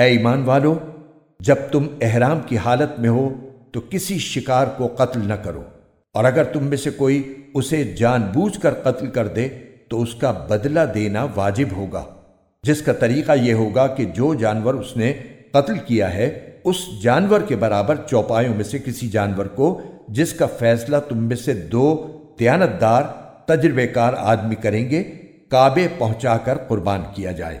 ए ईमान वालो, जब तुम एहराम की हालत में हो तो किसी शिकार को कत्ल न करो। और अगर तुम में से कोई उसे जानबूझकर कत्ल कर दे तो उसका बदला देना वाजिब होगा। जिसका तरीका यह होगा कि जो जानवर उसने कत्ल किया है, उस जानवर के बराबर चौपायों में से किसी जानवर को, जिसका फैसला तुम में से दो दयानतदार तजर्बेकार आदमी करेंगे, काबे पहुंचाकर कुर्बान किया जाए।